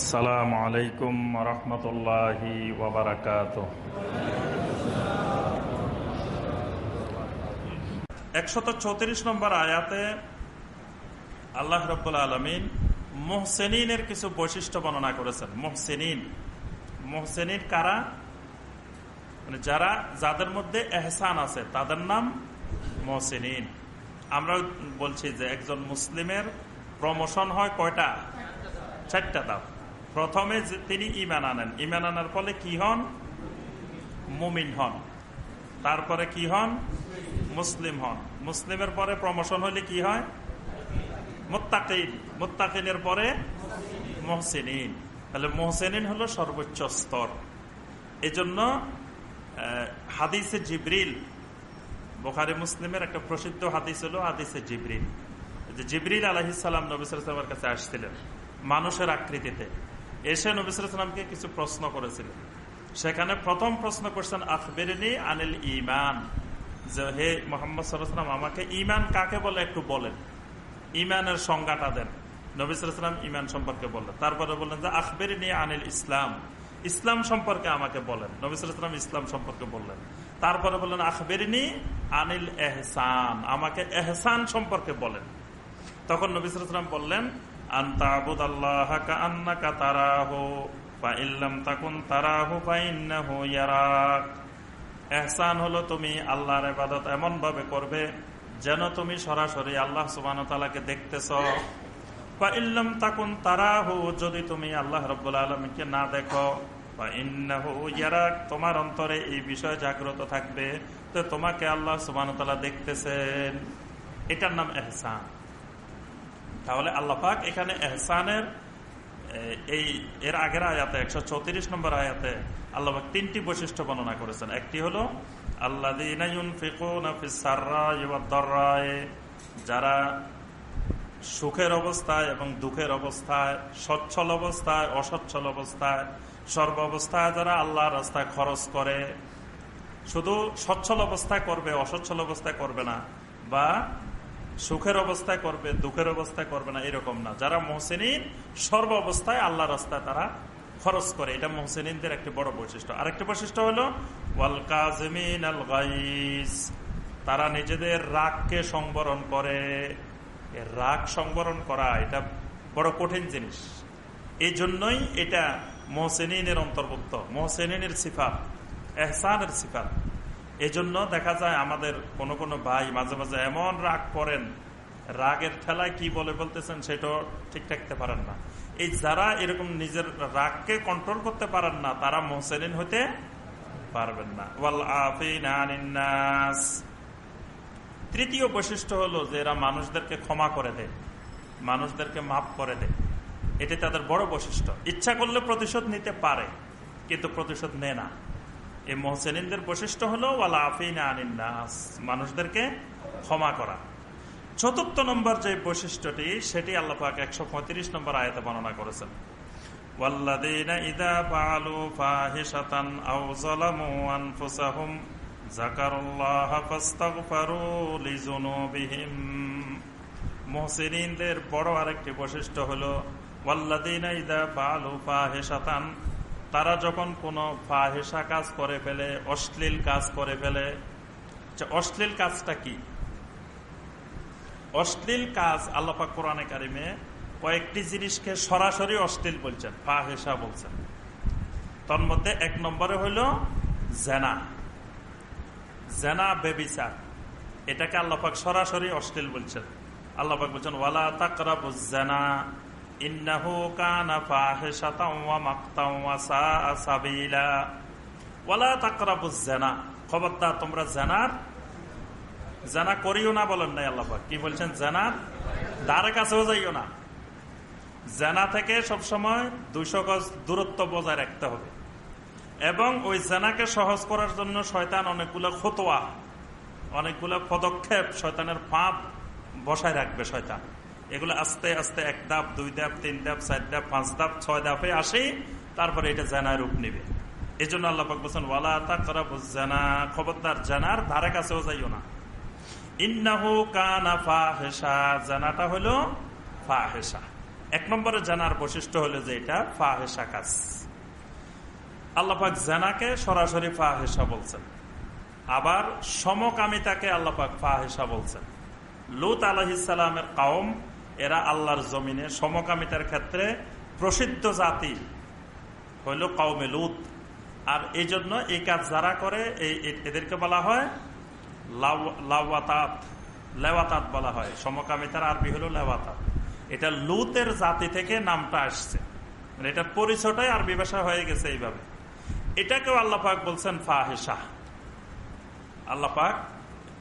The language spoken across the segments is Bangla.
আসসালামু আলাইকুম রহমতুল্লাহি ওবরাকাত একশত চৌত্রিশ নম্বর আয়াতে আল্লাহ রব্বুল আলমিন মোহসেনিনের কিছু বৈশিষ্ট্য বর্ণনা করেছেন। মোহসেনিন। মোহসেনিন কারা? মানে যারা, যাদের মধ্যে এহসান আছে, তাদের নাম মোহসেনিন। আমরা বলছি যে একজন মুসলিমের প্রমোশন হয় কয়টা? চারটা দাও। প্রথমে তিনি ইমান আনেন। ইমান আনার ফলে কি হন? মুমিন হন। তারপরে কি হন? মুসলিম হন। মুসলিমের পরে প্রমোশন হলে কি হয়? মোত্তাকিন। মোত্তাকিনের পরে মহসিন তাহলে মহসেনিন হলো সর্বোচ্চ স্তর। এজন্য হাদিসে জিব্রিল, বোখারি মুসলিমের একটা প্রসিদ্ধ হাদিস হলো হাদিসে জিব্রিল। যে জিব্রিল আলহিসাল্লাম নবিসামের কাছে আসছিলেন। মানুষের আকৃতিতে। এসে নবিসামকে কিছু প্রশ্ন করেছিলেন। সেখানে প্রথম প্রশ্ন করছেন আখবেরিনী আনিল ইমান যে, হে মোহাম্মদ সাল্লাম আমাকে ইমান কাকে বলে একটু বলেন। ইমানের সংজ্ঞাটা দেন। নবিসাম ইমান সম্পর্কে বললেন। তারপরে বললেন যে, আখবেরিনী আনিল ইসলাম। ইসলাম সম্পর্কে আমাকে বলেন। নবিসাম ইসলাম সম্পর্কে বললেন। তারপরে বললেন, আখবেরিনী আনিল এহসান। আমাকে এহসান সম্পর্কে বলেন। তখন নবিসাম বললেন এহসান হলো তুমি আল্লাহর এবাদত এমন ভাবে করবে যেন তুমি সরাসরি আল্লাহ সুবানকে দেখতেছ। বা ইল্লাম তাকুন তারাহু, যদি তুমি আল্লাহ রব আলমীকে না দেখো বা ইন্নাহু ইয়ারাক, তোমার অন্তরে এই বিষয় জাগ্রত থাকবে তো তোমাকে আল্লাহ সুবান দেখতেছেন। এটার নাম এহসান। তাহলে আল্লাপাক এখানে এহসানের এই, এর আগের আয়াতে, একশো চৌত্রিশ নম্বর আয়াতে আল্লাপাক তিনটি বৈশিষ্ট্য বর্ণনা করেছেন। একটি হলো আল্লাহ যারা সুখের অবস্থায় এবং দুঃখের অবস্থায়, সচ্ছল অবস্থায়, অসচ্ছল অবস্থায়, সর্ব অবস্থায় যারা আল্লাহ রাস্তায় খরচ করে, শুধু সচ্ছল অবস্থায় করবে, অসচ্ছল অবস্থায় করবে না, বা সুখের অবস্থায় করবে, দুঃখের অবস্থায় করবে না, এরকম না। যারা মোহসেনিন, সর্ব অবস্থায় আল্লাহ রাস্তায় তারা খরচ করে। এটা মোহসেনিনদের একটি বড় বৈশিষ্ট্য। আরেকটি বৈশিষ্ট্য হলো তারা নিজেদের রাগকে সংবরণ করে। রাগ সংবরণ করা, এটা বড় কঠিন জিনিস। এই জন্যই এটা মোহসেনিনের অন্তর্ভুক্ত। মোহসেনিনের সিফাত, এহসানের সিফাত। এজন্য দেখা যায় আমাদের কোনো কোনো ভাই মাঝে মাঝে এমন রাগ করেন, রাগের ঠেলায় কি বলে বলতেছেন সেটাও ঠিক থাকতে পারেন না। এই যারা এরকম নিজের রাগকে কন্ট্রোল করতে পারেন না, তারা মোহসেনিন হতে পারবেন না। তৃতীয় বৈশিষ্ট্য হলো যে এরা মানুষদেরকে ক্ষমা করে দেয়, মানুষদেরকে মাফ করে দেয়। এটি তাদের বড় বৈশিষ্ট্য। ইচ্ছা করলে প্রতিশোধ নিতে পারে, কিন্তু প্রতিশোধ নেয় না। এই মোহসেনিনদের বৈশিষ্ট্য হলো ওয়ালা আফিনা আনিন্নাস মানুষদেরকে ক্ষমা করা চতুর্থ নম্বর যে বৈশিষ্ট্যটি সেটি আল্লাপাক একশো পঁয়ত্রিশ নম্বর আয়তে বর্ণনা করেছেন والذين إذا فعلوا فاحشة أو ظلموا أنفسهم ذكروا الله فاستغفروا لذنوبهم মুহসিনদের বড় আরেকটি বৈশিষ্ট্য হলো ওয়াল্লাদিনা ইদা ফালু ফাহিশাতান তারা যখন কোনো ফাহেসা কাজ করে ফেলে, অশ্লীল কাজ করে ফেলে অশ্লীল কাজটা কি? অশ্লীল কাজ আল্লাপাক কোরআনে কারিমে কয়েকটি জিনিসকে সরাসরি অশ্লীল বলছেন ফাহেসা বলছেন। তোর মধ্যে এক নম্বরে হইল জেনা। জেনা, বেবিচার। এটাকে আল্লাপাক সরাসরি অশ্লীল বলছেন। আল্লাপাক বলছেন, ওয়ালা তাকরাবু জেনা। ফাহিশাতাও ওয়া মাকতাও ওয়া সাআ সাবিলা ওয়ালা তাকরাবুজ জিনা খবরদার, তোমরা জানার? জানা করিও না বলেন নাই আল্লাহ কি বলছেন? জানার? দ্বারে কাছেও যাইও না। জানা থেকে সবসময় দুইশো গজ দূরত্ব বজায় রাখতে হবে। এবং ওই জানাকে সহজ করার জন্য শয়তান অনেকগুলো খতোয়া অনেকগুলো পদক্ষেপ শয়তানের ফাঁপ বসায় রাখবে শয়তান। এগুলো আস্তে আস্তে এক ধাপ, দুই ধাপ, তিন ধাপ, চার ধাপ, পাঁচ ধাপ, ছয় ধাপে আসে, তারপরে এটা জানার রূপ নিবে। এই জন্য আল্লাহ বলছেন, ওয়ালা তা তাকরা জানা খবরদার জানার ধারে কাছেও যাইও না। এক নম্বরে হলো যে এটা কাজ। সরাসরি বলছেন। আবার সমকামিতাকে আল্লাপাক ফাহেসা বলছেন। লুত আলহিসামের কাউম এরা আল্লাহর জমিনে সমকামিতার ক্ষেত্রে প্রসিদ্ধ জাতি। হইল কাউমে লুত। আর এই জন্য এই কাজ যারা করে এদেরকে বলা হয় বলা হয়। সমকামিতার আরবি হলো লেওয়াতাত। এটা লুতের জাতি থেকে নামটা আসছে। মানে এটা পরিচয়টাই আরবি ভাষা হয়ে গেছে এইভাবে। এটাকেও আল্লাপাক বলছেন ফাহেসা আল্লাপাক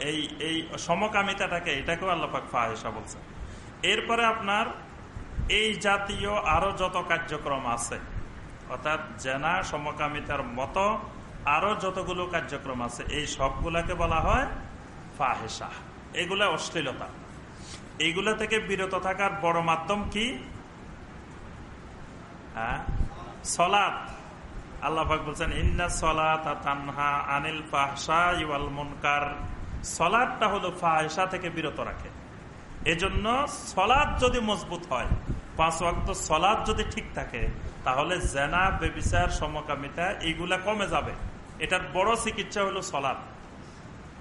এই এই সমকামিতাটাকে এটাকেও আল্লাপাক ফাহেসা বলছেন। এরপরে আপনার এই জাতীয় আরও যত কার্যক্রম আছে, অর্থাৎ জেনা, সমকামিতার মতো আরও যতগুলো কার্যক্রম আছে, এই সবগুলাকে বলা হয় ফাহেসা এগুলা অশ্লীলতা। এইগুলা থেকে বিরত থাকার বড় মাধ্যম কি? হ্যাঁ? সলাৎ। আল্লাহাক বলছেন, ইন্না সলাত তানহা আনিল ফাহসা ইওয়াল মুনকার। সলাদটা হলো ফাহসা থেকে বিরত রাখে। এজন্য সলাদ যদি মজবুত হয়, পাঁচ ওয়াক্ত সলাদ যদি ঠিক থাকে, তাহলে জেনা, বেবিচার, সমকামিতা এইগুলা কমে যাবে। এটার বড় চিকিৎসা হলো সলাদ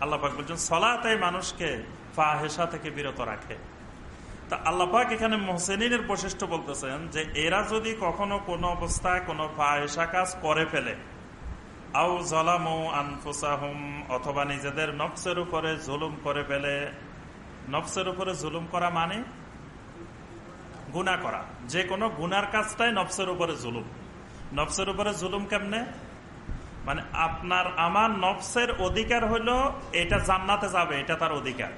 আল্লাপাক বলছেন সলাতাই মানুষকে ফাহেসা থেকে বিরত রাখে। তা আল্লাপাক এখানে মোহসেনের বৈশিষ্ট্য বলতেছেন যে, এরা যদি কখনো কোনো অবস্থায় কোনো ফাহেসা কাজ করে ফেলে আউ জলামু আনফুসাহুম, অথবা নিজেদের নফসের উপরে জুলুম করে ফেলে নফসের উপরে জুলুম করা মানে? গুণা করা। যে কোনো গুনার কাজটাই নফসের উপরে জুলুম। নফসের উপরে জুলুম কেমনে? মানে আপনার, আমার নফসের অধিকার হইল এটা জান্নাতে যাবে, এটা তার অধিকার।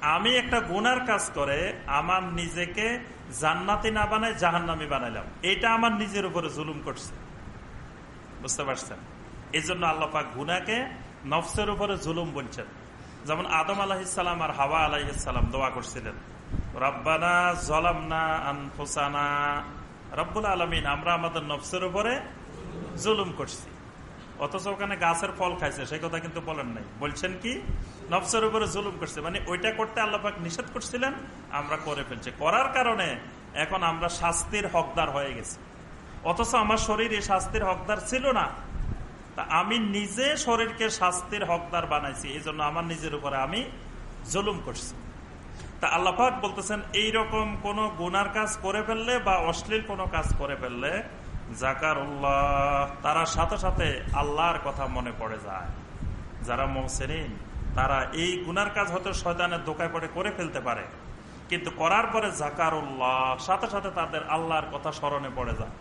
আমি একটা গুনার কাজ করে, আমার নিজেকে জান্নাতি না বানাই জাহান্নামি বানাইলাম। এটা আমার নিজের উপরে জুলুম করছে। বুঝতে পারছেন? এই জন্য আল্লাপাক গুনাকে নফসের উপরে জুলুম বলছেন। যেমন আদম আলাহিসাল্লাম আর হাওয়া আলাইসাল্লাম দোয়া করছিলেন। রব্বানা জলামনা আনফুসানা। রব্বুল আলমিন, আমরা আমাদের নফসের উপরে জুলুম করছি। অথচ ওখানে গাছের ফল খাইছে, সেই কথা কিন্তু বলেন নাই। বলছেন কি, নফসের উপরে জুলুম করছে। মানে ওইটা করতে আল্লাপাক নিষেধ করছিলেন, আমরা করে ফেলছি। করার কারণে এখন আমরা শাস্তির হকদার হয়ে গেছি। অথচ আমার শরীর এই শাস্তির হকদার ছিল না। আমি নিজে শরীরকে শাস্তির হকদার বানাইছি, এই জন্য আমার নিজের উপরে আমি জুলুম করছি। তা আল্লাপাক বলতেছেন, এইরকম কোন গুনার কাজ করে ফেললে বা অশ্লীল কোনো কাজ করে ফেললে জাকার উল্লাহ তারা সাথে সাথে আল্লাহর কথা মনে পড়ে যায়। যারা মোহসেনিন, তারা এই গুনার কাজ হয়তো শয়তানের দোকায় পড়ে করে ফেলতে পারে। কিন্তু করার পরে জাকার উল্লাহ সাথে সাথে তাদের আল্লাহর কথা স্মরণে পড়ে যায়।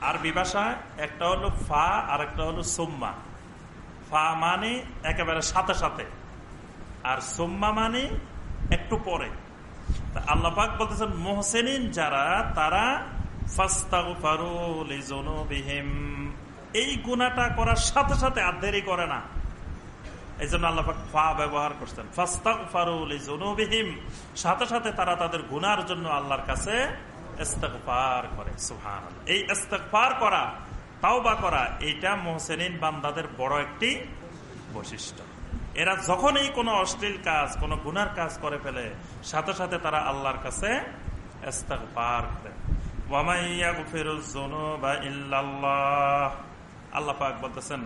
আর বিভাষায় একটা হলো ফা আর একটা হলো সোম্মা। ফা মানে একেবারে সাথে সাথে, আর সোম্মা মানে একটু পরে। আল্লাপাক বলতেছেন, মোহসেনিন যারা, তারা এই গুণাটা করার সাথে সাথে আর দেরি করে না। এই জন্য আল্লাপাক ফা ব্যবহার করছেন। সাথে সাথে তারা তাদের গুনার জন্য আল্লাহর কাছে করে। সুহান এই করা তাও বা করা, এইটা মোহসেনিন বান্দাদের বড় একটি বৈশিষ্ট্য। এরা যখনই কোনো অশ্লীল কাজ, কোনো গুনার কাজ করে ফেলে, সাথে সাথে তারা আল্লাহর কাছে ইস্তেকফার করে। আল্লাহ পাক বলতেছেন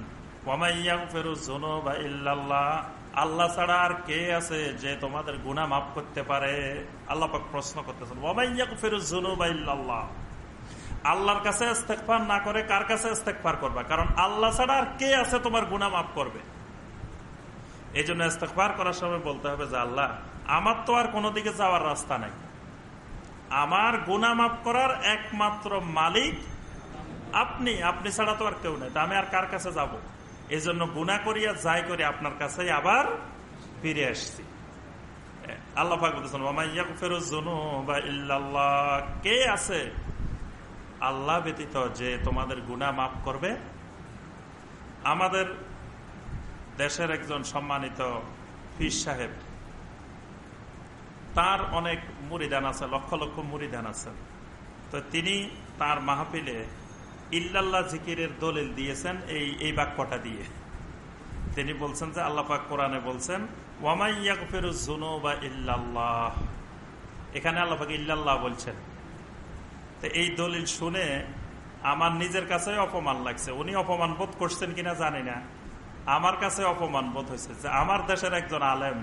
আল্লাহ ছাড়া আর কে আছে যে তোমাদের গুণা মাফ করতে পারে? আল্লাহ প্রশ্ন করতেছেন আল্লাহর কাছে ইস্তেকফার না করে কার কাছে ইস্তেকফার করবা? কারণ আল্লাহ ছাড়া আর কে আছে তোমার গুণা মাফ করবে? এই জন্য ইস্তেকফার করার সময় বলতে হবে যে আল্লাহ, আমার তো আর কোনো দিকে যাওয়ার রাস্তা নাই। আমার গুণা মাফ করার একমাত্র মালিক আপনি আপনি ছাড়া তো আর কেউ নেই। আমি আর কার কাছে যাব। এই জন্য গুণা করিয়া যাই করি আপনার কাছে আবার ফিরে আসছি। আল্লাহ কে আছে আল্লাহ ব্যতীত যে তোমাদের গুণা মাফ করবে? আমাদের দেশের একজন সম্মানিত ফির সাহেব, তার অনেক মুড়িদান আছে, লক্ষ লক্ষ মুড়িদান আছে। তো তিনি তার মাহফিলে ইল্লাল্লাহ জিকিরের দলিল দিয়েছেন এই এই বাক্যটা দিয়ে। তিনি বলছেন যে আল্লাপাক কোরআনে বলছেন বা ইল্লাল্লাহ। এখানে আল্লাপাক ইল্লাল্লাহ বলছেন। তো এই দলিল শুনে আমার নিজের কাছে অপমান লাগছে। উনি অপমান বোধ করছেন কিনা জানি না। আমার কাছে অপমান বোধ হয়েছে যে আমার দেশের একজন আলেম,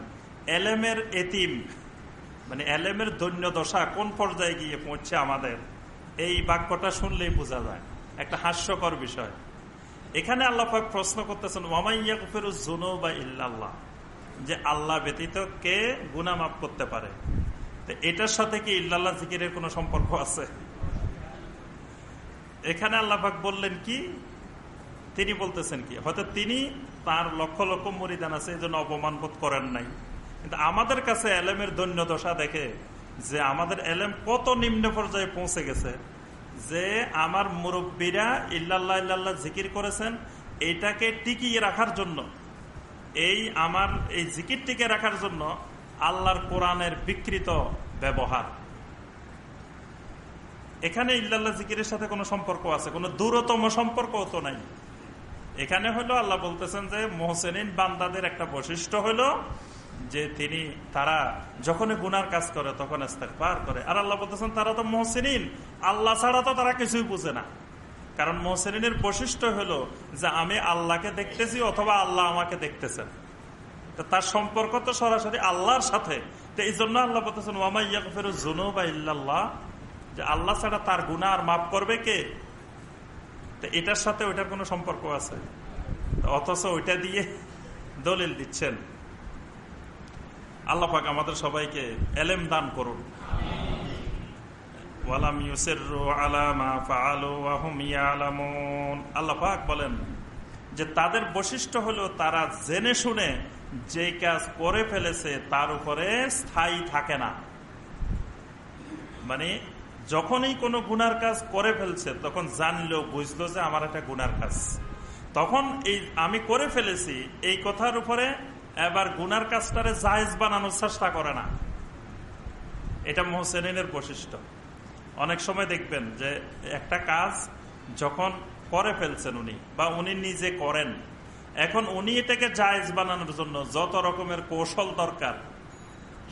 এলেমের এতিম মানে এলেমের দৈন্য দশা কোন পর্যায়ে গিয়ে পৌঁছছে আমাদের? এই বাক্যটা শুনলেই বোঝা যায়। একটা হাস্যকর বিষয়। এখানে আল্লাহ প্রশ্ন করতেছেন জুনো বা ইল্লাল্লাহ? যে আল্লাহ ব্যতীত কে গুনা মাফ করতে পারে? এটার সাথে কি ইল্লাল্লাহ জিকিরের কোন সম্পর্ক আছে? এখানে আল্লাহাক বললেন কি? তিনি বলতেছেন কি? হয়তো তিনি তার লক্ষ লক্ষ মরিদান আছে এই জন্য অপমান বোধ করেন নাই। কিন্তু আমাদের কাছে এলেমের দৈন্য দশা দেখে যে আমাদের এলেম কত নিম্ন পর্যায়ে পৌঁছে গেছে। যে আমার মুরব্বীরা ইল্লাল্লাহ ইল্লাল্লাহ জিকির করেছেন, এটাকে টিকিয়ে রাখার জন্য, এই আমার, এই জিকির টিকে রাখার জন্য আল্লাহর কোরআনের বিকৃত ব্যবহার। এখানে ইল্লাল্লাহ জিকিরের সাথে কোনো সম্পর্ক আছে, কোনো দূরতম সম্পর্ক তো নাই। এখানে হলো আল্লাহ বলতেছেন যে, মোহসেনিন বান্দাদের একটা বৈশিষ্ট্য হলো যে তিনি, তারা যখনই গুনার কাজ করে তখন পার করে। আর আল্লাহ বলতেছেন, তারা তো মোহসেনিন। আল্লাহ ছাড়া তো তারা কিছুই বুঝে না। কারণ মোহসেনিনের বৈশিষ্ট্য হলো যে আমি আল্লাহকে দেখতেছি অথবা আল্লাহ আমাকে দেখতেছেন। তার সম্পর্ক তো সরাসরি আল্লাহর সাথে। তো এই জন্য আল্লাহ বলতেছেন ওয়ামাইয়া জুনু বা ইল্লাল্লাহ? যে আল্লাহ ছাড়া তার গুণা আর মাফ করবে কে? তো এটার সাথে ওইটার কোনো সম্পর্ক আছে? অথচ ওইটা দিয়ে দলিল দিচ্ছেন। আল্লাহ পাক আমাদের সবাইকে এলেম দান করুন। আল্লাহ পাক বলেন যে তাদের বৈশিষ্ট্য হলো তারা জেনে শুনে যে কাজ করে ফেলেছে তার উপরে স্থায়ী থাকে না। মানে যখনই কোনো গুনার কাজ করে ফেলছে তখন জানলো বুঝলো যে আমার একটা গুনার কাজ। তখন এই আমি করে ফেলেছি, এই কথার উপরে এবার গুনার কাজটারে জাহেজ বানানোর চেষ্টা করে না। এটা মোহসেনের বৈশিষ্ট্য। অনেক সময় দেখবেন যে একটা কাজ যখন করে ফেলছেন উনি বা উনি নিজে করেন, এখন উনি এটাকে জায়েজ বানানোর জন্য যত রকমের কৌশল দরকার,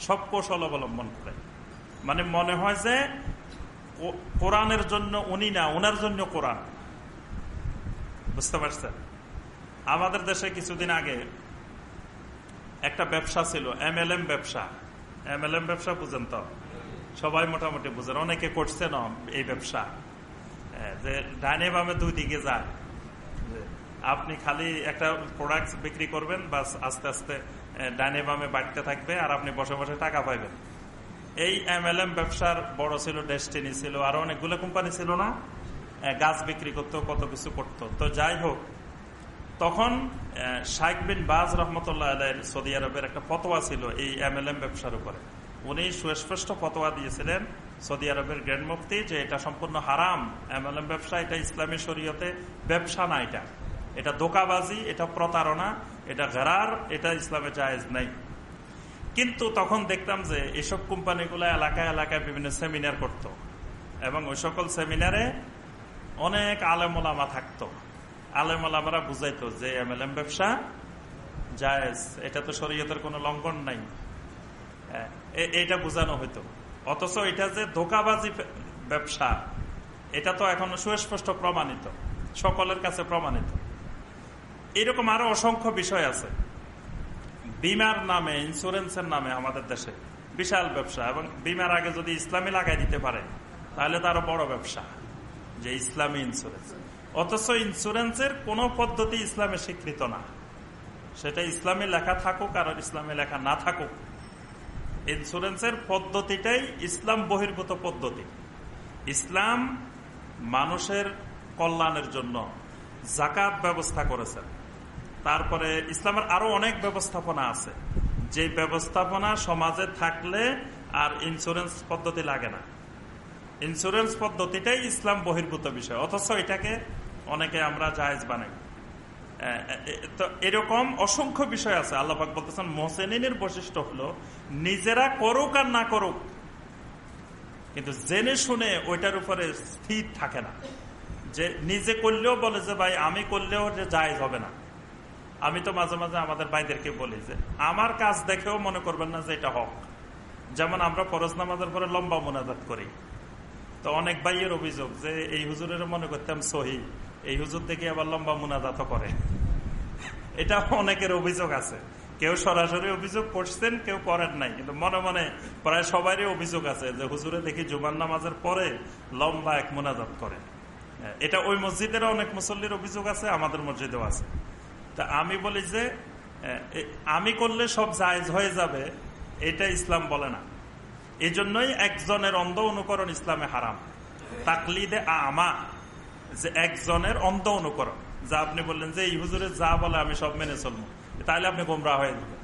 সব কৌশল অবলম্বন করে। মানে মনে হয় যে কোরআনের জন্য উনি না ওনার জন্য কোরআন। বুঝতে পারছেন? আমাদের দেশে কিছুদিন আগে একটা ব্যবসা ছিল এমএলএম ব্যবসা। এমএলএম ব্যবসা বুঝেন তো? সবাই মোটামুটি বুঝেন। অনেকে করছে না এই ব্যবসা। যে ডাইনে বামে দুই দিকে যায়। আপনি খালি একটা প্রোডাক্ট বিক্রি করবেন, বাস আস্তে আস্তে ডাইনে বামে বাড়তে থাকবে আর আপনি বসে বসে টাকা পাইবেন। এই এমএলএম ব্যবসার বড় ছিল ডেস্টিনি ছিল, আরও অনেকগুলো কোম্পানি ছিল না? গাছ বিক্রি করতো, কত কিছু করতো। তো যাই হোক তখন শাইক বিন বাজ রহমতুল্লাহ সৌদি আরবের একটা ফতোয়া ছিল এই এমএলএম ব্যবসার উপরে। উনি সুস্পষ্ট ফতোয়া দিয়েছিলেন সৌদি আরবের গ্র্যান্ড মুফতি যে এটা সম্পূর্ণ হারাম, এমএলএম ব্যবসা, এটা ইসলামী শরীয়তে ব্যবসা না এটা। এটা দোকাবাজি এটা প্রতারণা, এটা ঘেরার এটা ইসলামে জায়েজ নাই। কিন্তু তখন দেখতাম যে এসব কোম্পানিগুলো এলাকায় এলাকায় বিভিন্ন সেমিনার করত এবং ওই সকল সেমিনারে অনেক আলেমোলামা থাকতো। আলেমোলামারা বুঝাইতো যে এম এল এম ব্যবসা জায়েজ, এটা তো শরীয়তের কোনো লঙ্ঘন নাই। এটা বোঝানো হইতো। অথচ এটা যে ধোকাবাজি ব্যবসা, এটা তো এখন সুস্পষ্ট প্রমাণিত, সকলের কাছে প্রমাণিত। এরকম আরও অসংখ্য বিষয় আছে। বিমার নামে, ইন্স্যুরেন্সের নামে আমাদের দেশে বিশাল ব্যবসা, এবং বিমার আগে যদি ইসলামী লাগাই দিতে পারে, তাহলে তো আরও বড় ব্যবসা, যে ইসলামী ইন্স্যুরেন্স। অথচ ইন্স্যুরেন্সের কোন পদ্ধতি ইসলামে স্বীকৃত না। সেটা ইসলামে লেখা থাকুক আর ইসলামে লেখা না থাকুক। ইন্স্যুরেন্সের পদ্ধতিটাই ইসলাম বহির্ভূত পদ্ধতি। ইসলাম মানুষের কল্যাণের জন্য জাকাত ব্যবস্থা করেছেন। তারপরে ইসলামের আরও অনেক ব্যবস্থাপনা আছে। যে ব্যবস্থাপনা সমাজে থাকলে আর ইন্স্যুরেন্স পদ্ধতি লাগে না। ইন্স্যুরেন্স পদ্ধতিটাই ইসলাম বহির্ভূত বিষয়। অথচ এটাকে অনেকে আমরা জায়েজ বানাই। তো এরকম অসংখ্য বিষয় আছে। আল্লাহাক বলতেছেন মোহসেনের বৈশিষ্ট্য হলো, নিজেরা করুক আর না করুক, কিন্তু জেনে শুনে ওইটার উপরে স্থির থাকে না। যে নিজে করলেও বলে যে, ভাই, আমি করলেও যে জায়েজ হবে না। আমি তো মাঝে মাঝে আমাদের ভাইদেরকে বলি যে, আমার কাজ দেখেও মনে করবেন না যে এটা হক। যেমন আমরা ফরজ নামাজের পরে লম্বা মোনাজাত করি। তো অনেক ভাইয়ের অভিযোগ যে, এই হুজুরের মনে করতাম সহি। এই হুজুর দেখে আবার লম্বা মোনাজাত করে। এটা অনেকের অভিযোগ আছে। কেউ সরাসরি অভিযোগ করছেন, কেউ করেন নাই। কিন্তু মনে মনে প্রায় সবারই অভিযোগ আছে যে হুজুরে দেখি জুবান নামাজের পরে লম্বা এক মোনাজাত করে। এটা ওই মসজিদের অনেক মুসল্লির অভিযোগ আছে, আমাদের মসজিদেও আছে। তা আমি বলি যে আমি করলে সব জায়জ হয়ে যাবে, এটা ইসলাম বলে না। এই জন্যই একজনের অন্ধ অনুকরণ ইসলামে হারাম। তাকলিদে আমা। যে একজনের অন্ধ অনুকরণ। যা আপনি বললেন যে, এই হুজুরে যা বলে আমি সব মেনে চলবো। তাহলে আপনি গোমরা হয়ে যাবেন।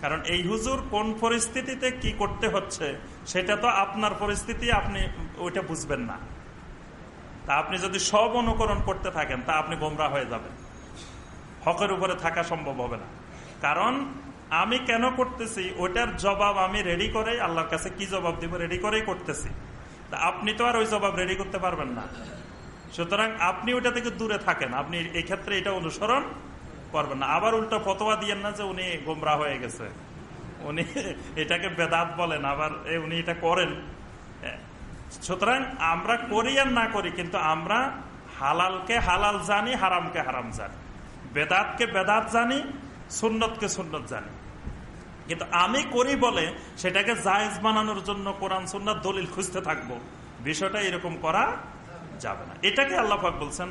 কারণ এই হুজুর কোন পরিস্থিতিতে কি করতে হচ্ছে, সেটা তো আপনার পরিস্থিতি, আপনি ওইটা বুঝবেন না। তা আপনি যদি সব অনুকরণ করতে থাকেন, তা আপনি গোমরা হয়ে যাবেন। হকের উপরে থাকা সম্ভব হবে না। কারণ আমি কেন করতেছি, ওইটার জবাব আমি রেডি করে আল্লাহর কাছে কি জবাব দিব রেডি করেই করতেছি। তা আপনি তো আর ওই জবাব রেডি করতে পারবেন না। সুতরাং আপনি ওইটা থেকে দূরে থাকেন। আপনি এই ক্ষেত্রে এটা অনুসরণ করবেন না। আবার উল্টো ফতোয়া দিয়েন না যে উনি গোমরা হয়ে গেছে। উনি এটাকে বেদাত বলেন, আবার উনি এটা করেন। সুতরাং আমরা করি আর না করি, কিন্তু আমরা হালালকে হালাল জানি, হারামকে হারাম জানি। বেদাতকে বেদাত জানি, সুন্নতকে সুন্নত জানি। কিন্তু আমি করি বলে সেটাকে জায়েজ বানানোর জন্য কোরআন, সুন্নত দলিল খুঁজতে থাকব। বিষয়টা এরকম করা যাবে না। এটাকে আল্লাহাক বলছেন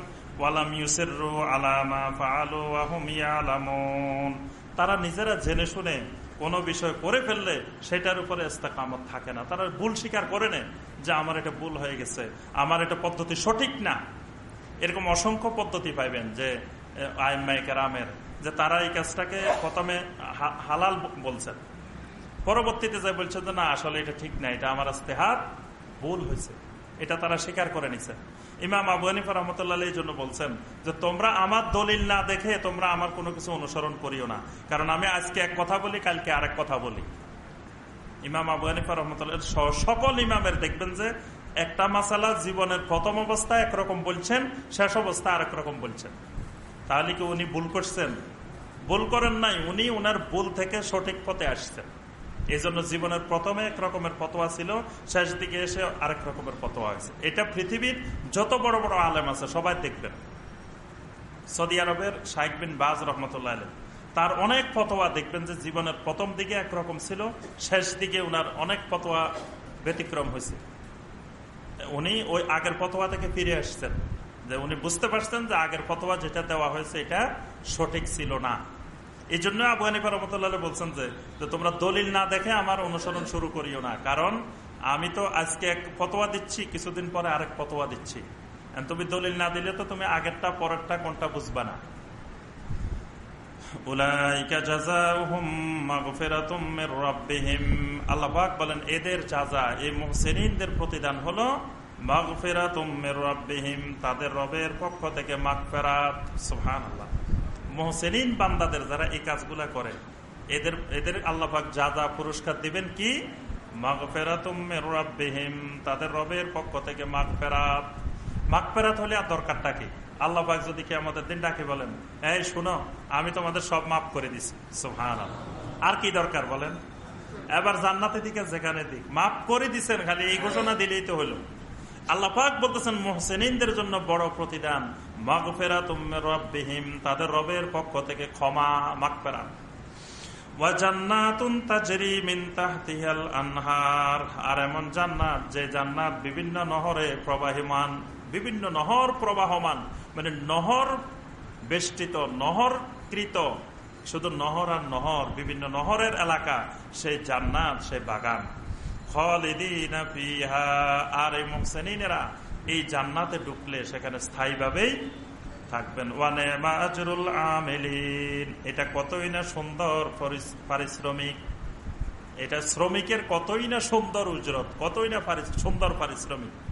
তারা নিজেরা জেনে শুনে কোনো বিষয় করে ফেললে সেটার উপরে কামত থাকে না। তারা ভুল স্বীকার করে নেয় যে আমার এটা ভুল হয়ে গেছে, আমার এটা পদ্ধতি সঠিক না। এরকম অসংখ্য পদ্ধতি পাইবেন যে আমের যে তারা এই কাজটাকে প্রথমে হালাল বলছেন। পরবর্তীতে যে বলছেন যে, না, আসলে এটা ঠিক না, এটা আমার আস্তে হাত ভুল হয়েছে। এটা তারা স্বীকার করে নিছে। ইমাম আবু হানিফা রহমতুল্লাহ এই জন্য বলছেন যে, তোমরা আমার দলিল না দেখে তোমরা আমার কোনো কিছু অনুসরণ করিও না। কারণ আমি আজকে এক কথা বলি, কালকে আরেক কথা বলি। ইমাম আবু হানিফা রহমতুল্লাহ সকল ইমামের দেখবেন যে, একটা মাসালা জীবনের প্রথম অবস্থা একরকম বলছেন, শেষ অবস্থা আরেক রকম বলছেন। তাহলে কি উনি ভুল করছেন? ভুল করেন নাই, উনি উনার ভুল থেকে সঠিক পথে আসছেন। এই জন্য জীবনের প্রথমে এক রকমের ফতোয়া ছিল, শেষ দিকে এসে আরেক রকমের ফতোয়া হয়েছে। এটা পৃথিবীর যত বড় বড় আলেম আছে, সবাই দেখবেন। সৌদি আরবের শাইক বিন বাজ রহমতুল্লাহ আলম তার অনেক ফতোয়া দেখবেন যে জীবনের প্রথম দিকে একরকম ছিল, শেষ দিকে উনার অনেক ফতোয়া ব্যতিক্রম হয়েছে। উনি ওই আগের ফতোয়া থেকে ফিরে আসছেন। যে উনি বুঝতে পারছেন যে আগের ফতোয়া যেটা দেওয়া হয়েছে, এটা সঠিক ছিল না। এই জন্য আবু হানিফা রহমতুল্লাহ বলছেন যে তোমরা দলিল না দেখে আমার অনুসরণ শুরু করিও না। কারণ আমি তো আজকে এক ফতোয়া দিচ্ছি, কিছুদিন পরে আরেক ফতোয়া দিচ্ছি। তুমি দলিল না দিলে তো তুমি আগেরটা, পরেরটা কোনটা বুঝবা না। বলেন, এদের যাজা এই মোহসেনদের প্রতিদান হলো তাদের রবের পক্ষ থেকে মাগ ফেরাত সুহান আল্লাহ মোহসেনিন বান্দাদের যারা এই কাজগুলা করে, এদের এদের আল্লাহাক যা যা পুরস্কার দিবেন কি? মাগ ফেরাতুম তাদের রবের পক্ষ থেকে মাগ ফেরাত মাগ ফেরাত হলে আর দরকারটা কি? আল্লাহ যদি কি আমাদের দিন ডাকে বলেন, এই শুনো, আমি তোমাদের সব মাফ করে দিছি। সোহান আর কি দরকার বলেন? এবার জান্নাতে দিকে যেখানে দিক। মাফ করে দিচ্ছেন খালি এই ঘোষণা দিলেই তো হলো। আল্লাপাক বলতেছেন মোহসেনদের জন্য বড় প্রতিদান তাদের রবের পক্ষ থেকে ক্ষমা মাগফেরা আর এমন জান্নাত যে জান্নাত বিভিন্ন নহরে প্রবাহমান, বিভিন্ন নহর প্রবাহমান মানে নহর বেষ্টিত, নহরকৃত, শুধু নহর আর নহর, বিভিন্ন নহরের এলাকা, সেই জান্নাত, সেই বাগান। আর এই মুহসেনিনেরা এই জান্নাতে ঢুকলে সেখানে স্থায়ীভাবেই থাকবেন। ওয়ানে মাজরুল আমেলিন। এটা কতই না সুন্দর পারিশ্রমিক। এটা শ্রমিকের কতই না সুন্দর উজরত, কতই না সুন্দর পারিশ্রমিক।